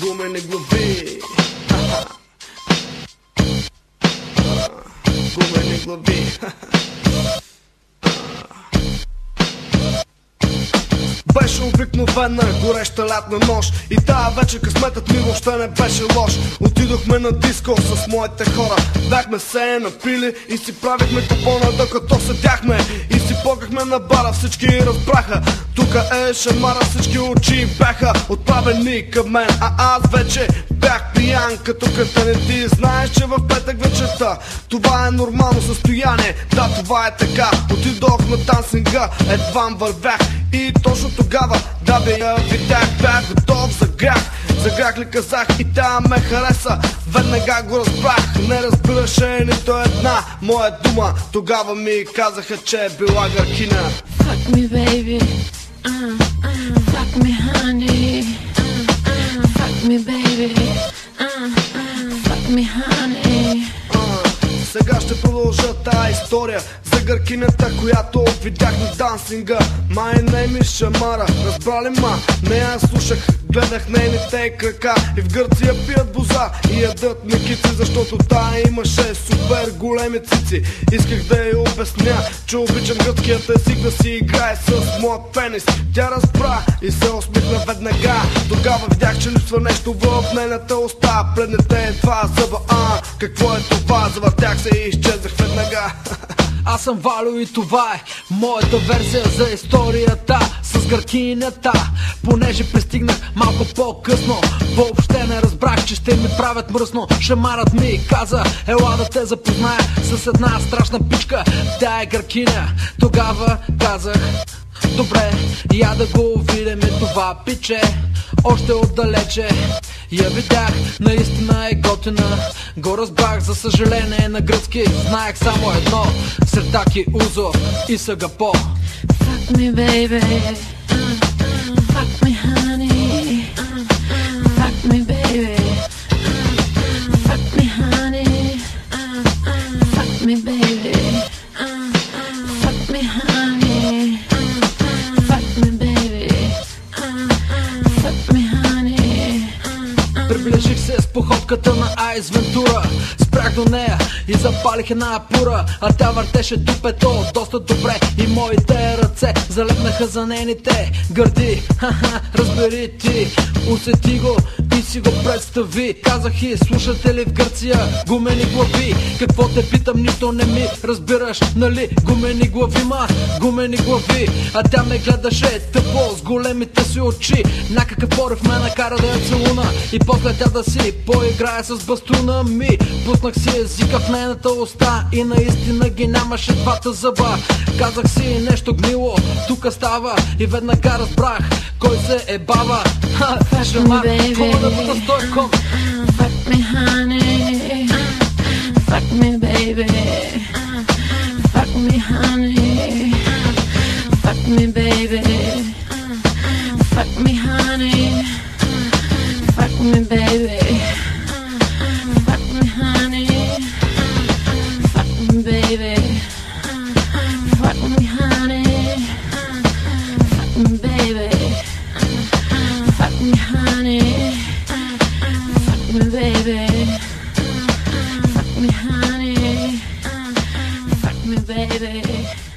Гумени глави Гумени глави Беше обикновена гореща лятна нощ. И тая вече късметът ми въобще не беше лош. Отидохме на диско с моите хора. Бяхме се напили и си правихме купона Докато седяхме. И си покахме на бара Всички разбраха, тука е шамара Всички очи бяха отправени към мен. А аз вече бях пиян като катане Ти знаеш, че в петък вечерта Това е нормално състояние. Да, това е така. Отидох на тансинга, едва вървях. И точно тогава, да бе я видях. Бях готов за грях. За грях ли казах и тя ме хареса. Веднага го разбрах. Не разбираше нито една моя дума. Тогава ми казаха, че е била гъркина Fuck me, baby. Uh, uh, fuck me, honey. Uh, uh, fuck me, baby. Me, honey. Сега ще продължа тази история За гъркинята, която видях на дансинга My name is Шамара Разбрали ма? Не я слушах Гледах нейните крака И в Гърция пият боза И ядат мекици Защото тая имаше супер големи цици. Исках да я обясня Че обичам гръцкият език Да си играе с моят пенис. Тя разбра и се усмихна веднага. Тогава видях, че липсва нещо в нейната уста. Предните два зъба, а какво е това? Завъртях се и изчезнах веднага. Аз съм Валю и това е моята версия за историята с гъркинята Понеже пристигнах малко по-късно. Въобще не разбрах, че ще ми правят мръсно. Шамарът ми каза, ела да те запозная С една страшна пичка, тя е гъркиня. Тогава казах, добре, я да го видим. И това пиче Още отдалече. Я видях, наистина е готина. Го разбрах, за съжаление на гръцки. Знаех само едно. Сертаки Узо и Сагапо. Fuck me, baby. С походката на Айс Вентура. Спрях до нея и запалих една пура А тя въртеше дупето доста добре И моите ръце залепнаха за нейните гърди. Ха-ха, разбери ти, усети го си го представи Казах и слушате ли в Гърция? Гумени глави Какво те питам, нито не ми разбираш, нали? Гумени глави, ма, гумени глави. А тя ме гледаше тъпо с големите си очи. Някакъв порив ме накара да я целуна. И после тя да си поиграе с бастуна ми. Пуснах си езика в нейната уста И наистина ги нямаше двата зъба. Казах си нещо гнило, тук става. И веднага разбрах кой се е Fashion mark, coming Fuck me honey, fuck me baby. Fuck me honey, fuck me baby. Fuck me honey, fuck me baby. Okay.